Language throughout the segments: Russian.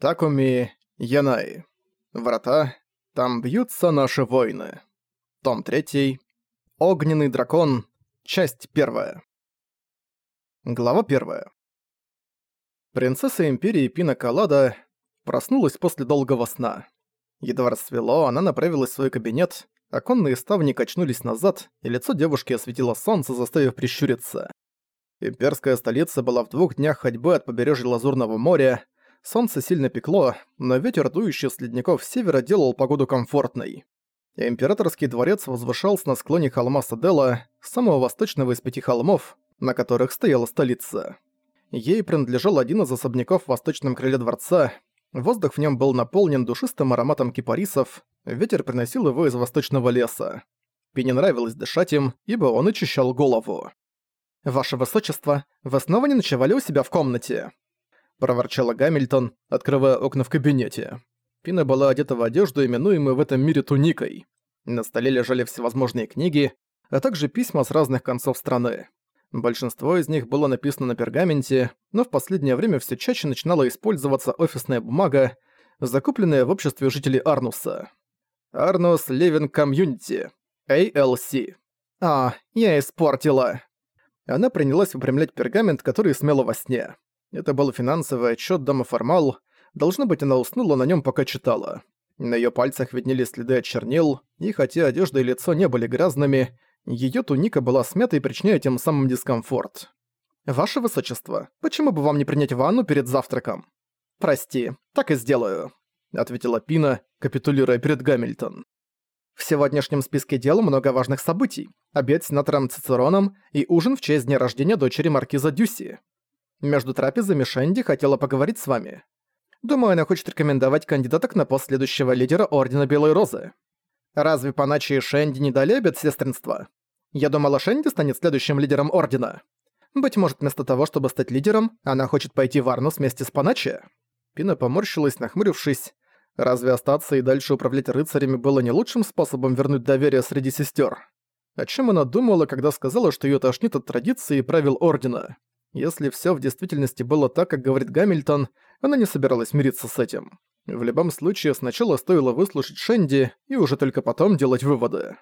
Такуми Янай. Врата. Там бьются наши войны. Том 3. Огненный дракон. Часть 1. Глава 1. Принцесса Империи Пина Колада проснулась после долгого сна. Едва рассвело, она направилась в свой кабинет, оконные ставни качнулись назад, и лицо девушки осветило солнце, заставив прищуриться. Имперская столица была в двух днях ходьбы от побережья Лазурного моря, солнце сильно пекло, но ветер, дующий с ледников севера, делал погоду комфортной. Императорский дворец возвышался на склоне холма Садела, самого восточного из пяти холмов, на которых стояла столица. Ей принадлежал один из особняков в восточном крыле дворца, воздух в нем был наполнен душистым ароматом кипарисов, ветер приносил его из восточного леса. Пине нравилось дышать им, ибо он очищал голову. «Ваше высочество, вы снова не ночевали у себя в комнате?» Проворчала Гамильтон, открывая окна в кабинете. Пина была одета в одежду, именуемую в этом мире туникой. На столе лежали всевозможные книги, а также письма с разных концов страны. Большинство из них было написано на пергаменте, но в последнее время все чаще начинала использоваться офисная бумага, закупленная в обществе жителей Арнуса. Арнус Living Community, ALC. А, я испортила. Она принялась выпрямлять пергамент, который смела во сне. Это был финансовый отчет Дома Формал. Должно быть, она уснула на нем, пока читала. На ее пальцах виднелись следы от чернил, и хотя одежда и лицо не были грязными, ее туника была смята причиняя тем самым дискомфорт. «Ваше Высочество, почему бы вам не принять ванну перед завтраком?» «Прости, так и сделаю», — ответила Пина, капитулируя перед Гамильтон. В сегодняшнем списке дел много важных событий. Обед с сенатором Цицероном и ужин в честь дня рождения дочери маркиза Дюси. Между трапезами Шенди хотела поговорить с вами. Думаю, она хочет рекомендовать кандидаток на пост следующего лидера Ордена Белой Розы. Разве Паначи и Шенди не дали обет сестринства? Я думала, Шенди станет следующим лидером Ордена. Быть может, вместо того, чтобы стать лидером, она хочет пойти в Арнус вместе с Паначи? Пина поморщилась, нахмурившись. Разве остаться и дальше управлять рыцарями было не лучшим способом вернуть доверие среди сестер? О чем она думала, когда сказала, что ее тошнит от традиции и правил Ордена? Если все в действительности было так, как говорит Гамильтон, она не собиралась мириться с этим. В любом случае, сначала стоило выслушать Шенди и уже только потом делать выводы.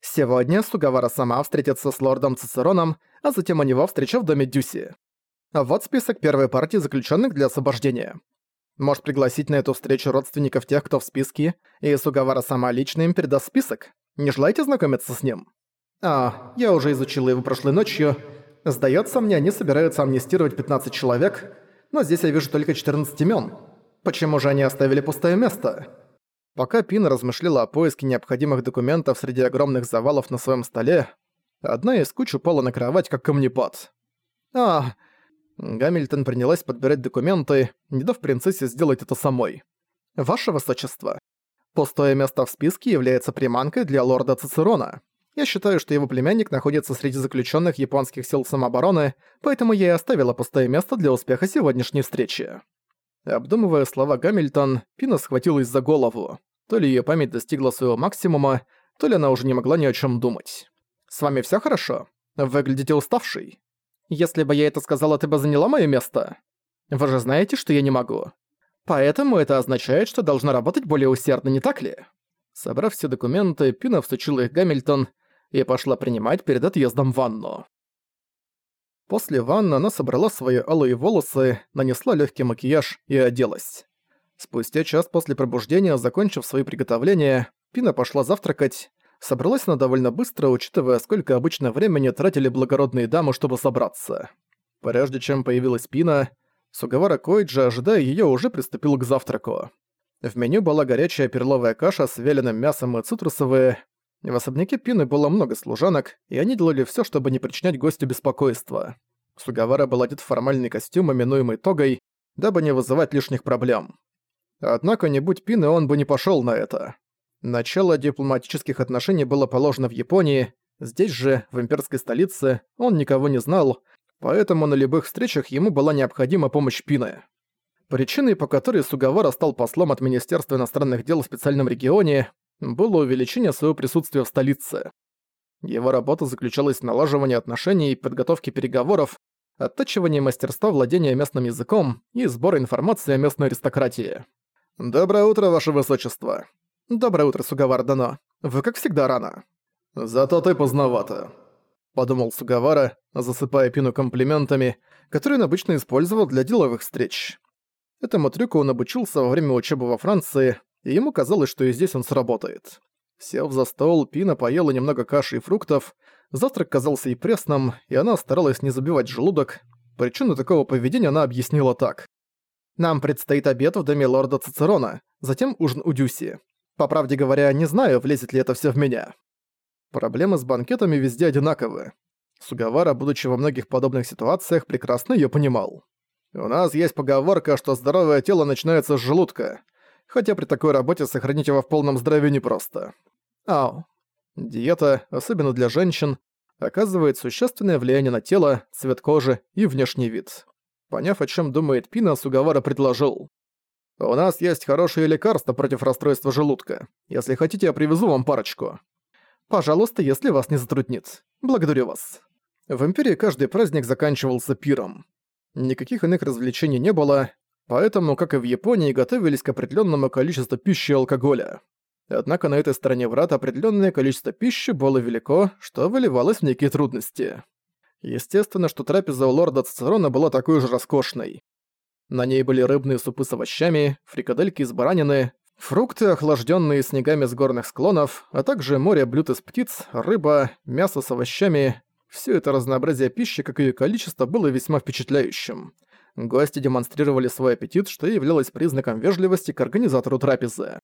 Сегодня Сугавара сама встретится с лордом Цицероном, а затем они во встречу в доме Дюси. Вот список первой партии заключенных для освобождения. Может пригласить на эту встречу родственников тех, кто в списке, и Сугавара сама лично им передаст список. Не желаете знакомиться с ним? А, я уже изучила его прошлой ночью, Сдается мне, они собираются амнистировать 15 человек, но здесь я вижу только 14 имен. Почему же они оставили пустое место? Пока Пин размышляла о поиске необходимых документов среди огромных завалов на своем столе, одна из куч упала на кровать, как камнепад. А, Гамильтон принялась подбирать документы, не дав принцессе сделать это самой. «Ваше высочество, пустое место в списке является приманкой для лорда Цицерона. Я считаю, что его племянник находится среди заключенных японских сил самообороны, поэтому я и оставила пустое место для успеха сегодняшней встречи». Обдумывая слова Гамильтон, Пина схватилась за голову. То ли ее память достигла своего максимума, то ли она уже не могла ни о чем думать. «С вами все хорошо? Выглядите уставшей. Если бы я это сказала, ты бы заняла мое место? Вы же знаете, что я не могу. Поэтому это означает, что должна работать более усердно, не так ли?» Собрав все документы, Пина всучила их Гамильтон, и пошла принимать перед отъездом ванну. После ванны она собрала свои алые волосы, нанесла легкий макияж и оделась. Спустя час после пробуждения, закончив свои приготовления, Пина пошла завтракать. Собралась она довольно быстро, учитывая, сколько обычно времени тратили благородные дамы, чтобы собраться. Прежде чем появилась Пина, Сугавара Койджи, ожидая её, уже приступил к завтраку. В меню была горячая перловая каша с вяленым мясом и цитрусовые, в особняке Пины было много служанок, и они делали всё, чтобы не причинять гостю беспокойства. Сугавара был одет в формальный костюм, именуемый тогой, дабы не вызывать лишних проблем. Однако, не будь Пины, он бы не пошёл на это. Начало дипломатических отношений было положено в Японии, здесь же, в имперской столице, он никого не знал, поэтому на любых встречах ему была необходима помощь Пины. Причиной, по которой Сугавара стал послом от Министерства иностранных дел в специальном регионе, было увеличение своего присутствия в столице. Его работа заключалась в налаживании отношений и подготовке переговоров, оттачивание мастерства владения местным языком и сбор информации о местной аристократии. «Доброе утро, ваше высочество!» «Доброе утро, Сугавара Дано. Вы как всегда рано». «Зато ты поздновато», — подумал Сугавара, засыпая Пину комплиментами, которые он обычно использовал для деловых встреч. Этому трюку он обучился во время учебы во Франции, и ему казалось, что и здесь он сработает. Сев за стол, Пина поела немного каши и фруктов, завтрак казался ей пресным, и она старалась не забивать желудок. Причину такого поведения она объяснила так. «Нам предстоит обед в доме лорда Цицерона, затем ужин у Дюси. По правде говоря, не знаю, влезет ли это все в меня». Проблемы с банкетами везде одинаковы. Сугавара, будучи во многих подобных ситуациях, прекрасно ее понимал. У нас есть поговорка, что здоровое тело начинается с желудка, хотя при такой работе сохранить его в полном здравии непросто. Ау. Диета, особенно для женщин, оказывает существенное влияние на тело, цвет кожи и внешний вид. Поняв, о чем думает Пина, Сугавара предложил. «У нас есть хорошие лекарства против расстройства желудка. Если хотите, я привезу вам парочку. Пожалуйста, если вас не затруднит. Благодарю вас». В Империи каждый праздник заканчивался пиром. Никаких иных развлечений не было, поэтому, как и в Японии, готовились к определенному количеству пищи и алкоголя. Однако на этой стороне врат определенное количество пищи было велико, что выливалось в некие трудности. Естественно, что трапеза у лорда Цицерона была такой же роскошной. На ней были рыбные супы с овощами, фрикадельки из баранины, фрукты, охлажденные снегами с горных склонов, а также море блюд из птиц, рыба, мясо с овощами, все это разнообразие пищи, как и количество, было весьма впечатляющим. Гости демонстрировали свой аппетит, что являлось признаком вежливости к организатору трапезы.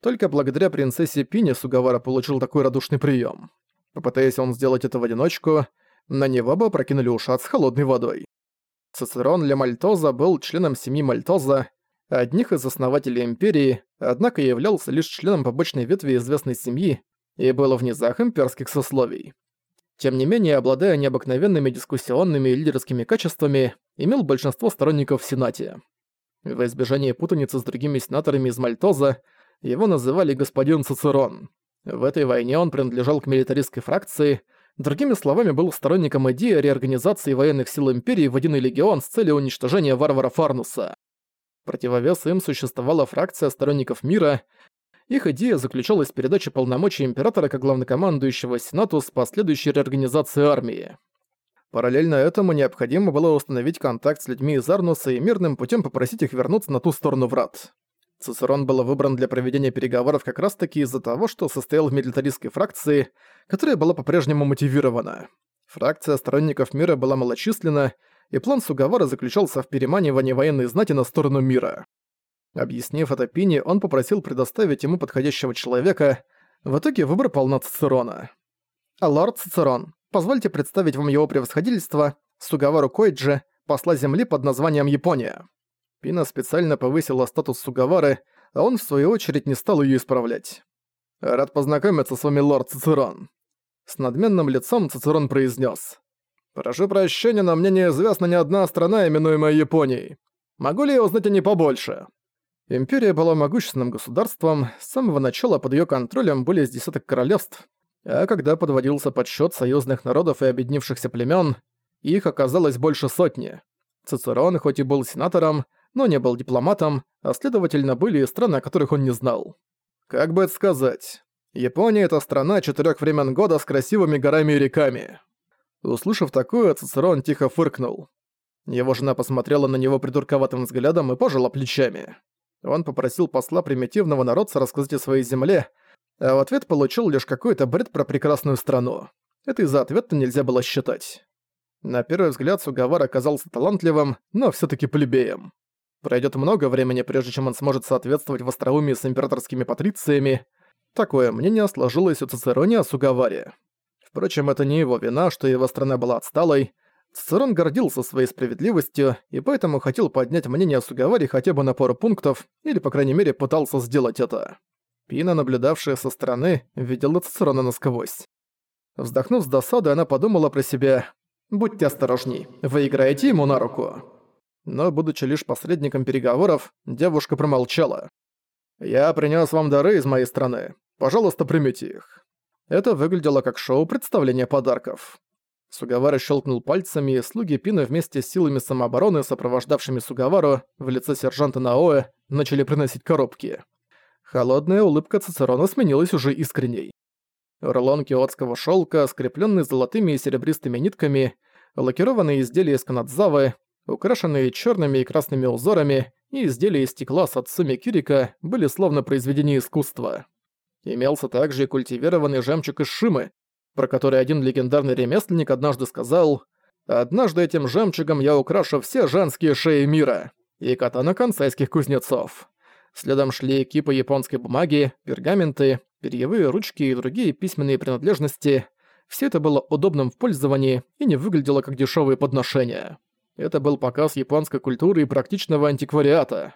Только благодаря принцессе Пине Сугавара получил такой радушный прием. Попытаясь он сделать это в одиночку, на него бы опрокинули ушат с холодной водой. Цицерон Ле Мальтоза был членом семьи Мальтоза, одних из основателей империи, однако являлся лишь членом побочной ветви известной семьи и был в низах имперских сословий. Тем не менее, обладая необыкновенными дискуссионными и лидерскими качествами, имел большинство сторонников в Сенате. В избежание путаницы с другими сенаторами из Мальтоза, его называли господин Цицерон. В этой войне он принадлежал к милитаристской фракции, другими словами, был сторонником идеи реорганизации военных сил Империи в один легион с целью уничтожения варвара Фарнуса. Противовес им существовала фракция сторонников мира, их идея заключалась в передаче полномочий императора как главнокомандующего Сенату с последующей реорганизацией армии. Параллельно этому необходимо было установить контакт с людьми из Арнуса и мирным путем попросить их вернуться на ту сторону врат. Цицерон был выбран для проведения переговоров как раз-таки из-за того, что состоял в милитаристской фракции, которая была по-прежнему мотивирована. Фракция сторонников мира была малочисленна, и план Сугавара заключался в переманивании военной знати на сторону мира. Объяснив это Пини, он попросил предоставить ему подходящего человека. В итоге выбор пал на Цицерона. «Лорд Цицерон, позвольте представить вам его превосходительство, Сугавару Койджи, посла Земли под названием Япония». Пина специально повысила статус Сугавары, а он в свою очередь не стал ее исправлять. «Рад познакомиться с вами, лорд Цицерон». С надменным лицом Цицерон произнес: «Прошу прощения, но мне неизвестна ни одна страна, именуемая Японией. Могу ли я узнать о ней побольше?» Империя была могущественным государством, с самого начала под её контролем были с десяток королевств, а когда подводился подсчёт союзных народов и объединившихся племён, их оказалось больше сотни. Цицерон хоть и был сенатором, но не был дипломатом, а следовательно были и страны, о которых он не знал. Как бы это сказать? Япония — это страна четырёх времен года с красивыми горами и реками. Услышав такое, Цицерон тихо фыркнул. Его жена посмотрела на него придурковатым взглядом и пожала плечами. Он попросил посла примитивного народца рассказать о своей земле, а в ответ получил лишь какой-то бред про прекрасную страну. Это из-за ответа нельзя было считать. На первый взгляд Сугавар оказался талантливым, но все таки плебеем. Пройдет много времени, прежде чем он сможет соответствовать в остроумии с императорскими патрициями. Такое мнение сложилось у Цицерони о Сугаваре. Впрочем, это не его вина, что его страна была отсталой, Цицерон гордился своей справедливостью и поэтому хотел поднять мнение о Сугаваре хотя бы на пару пунктов, или, по крайней мере, пытался сделать это. Пина, наблюдавшая со стороны, видела Цицерона насквозь. Вздохнув с досадой, она подумала про себя «Будьте осторожней, вы играете ему на руку». Но, будучи лишь посредником переговоров, девушка промолчала. «Я принёс вам дары из моей страны. Пожалуйста, примите их». Это выглядело как шоу представления подарков. Сугавара щелкнул пальцами, и слуги Пина вместе с силами самообороны, сопровождавшими Сугавару, в лице сержанта Наоэ, начали приносить коробки. Холодная улыбка Цицерона сменилась уже искренней. Рулон киотского шелка, скрепленный золотыми и серебристыми нитками, лакированные изделия из канадзавы, украшенные черными и красными узорами, и изделия из стекла с Ацуми Кирика были словно произведения искусства. Имелся также и культивированный жемчуг из Шимы, про который один легендарный ремесленник однажды сказал «Однажды этим жемчугом я украшу все женские шеи мира» и катана консайских кузнецов. Следом шли кипы японской бумаги, пергаменты, перьевые ручки и другие письменные принадлежности. Все это было удобным в пользовании и не выглядело как дешевые подношения. Это был показ японской культуры и практичного антиквариата.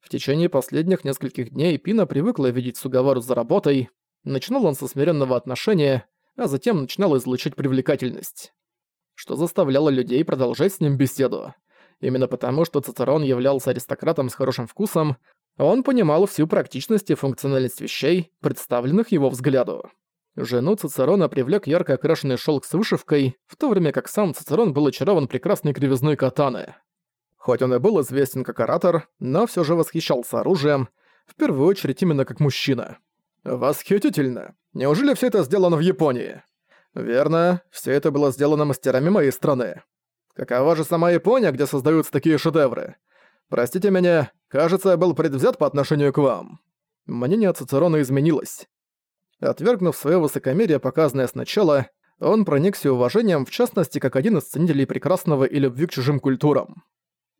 В течение последних нескольких дней Пина привыкла видеть Сугавару за работой. Начинал он со смиренного отношения, а затем начинал излучать привлекательность. Что заставляло людей продолжать с ним беседу. Именно потому, что Цицерон являлся аристократом с хорошим вкусом, он понимал всю практичность и функциональность вещей, представленных его взгляду. Жену Цицерона привлек ярко окрашенный шелк с вышивкой, в то время как сам Цицерон был очарован прекрасной кривизной катаны. Хоть он и был известен как оратор, но все же восхищался оружием, в первую очередь именно как мужчина. Восхитительно! Неужели все это сделано в Японии? Верно, все это было сделано мастерами моей страны. Какова же сама Япония, где создаются такие шедевры? Простите меня, кажется, я был предвзят по отношению к вам. Мнение Цицерона изменилось. Отвергнув свое высокомерие, показанное сначала, он проникся уважением, в частности, как один из ценителей прекрасного и любви к чужим культурам.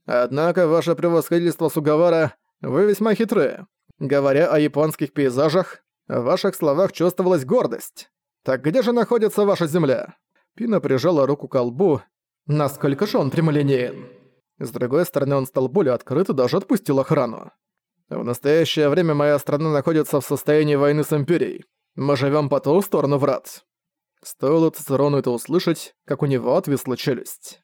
«Однако, ваше превосходительство Сугавара, вы весьма хитры. Говоря о японских пейзажах, в ваших словах чувствовалась гордость. Так где же находится ваша земля?» Пина прижала руку к лбу. «Насколько же он прямолинеен?» С другой стороны, он стал более открыт и даже отпустил охрану. «В настоящее время моя страна находится в состоянии войны с Империей. Мы живем по ту сторону врат». Стоило Цицерону это услышать, как у него отвисла челюсть.